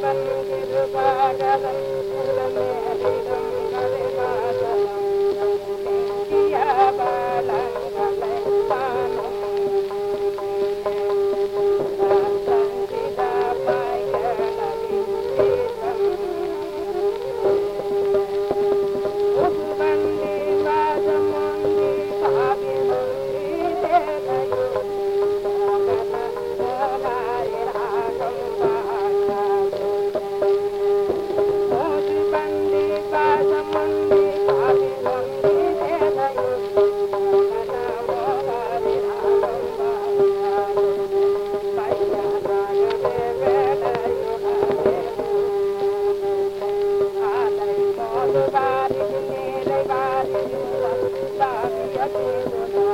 فكذبت فكذبت Thank you.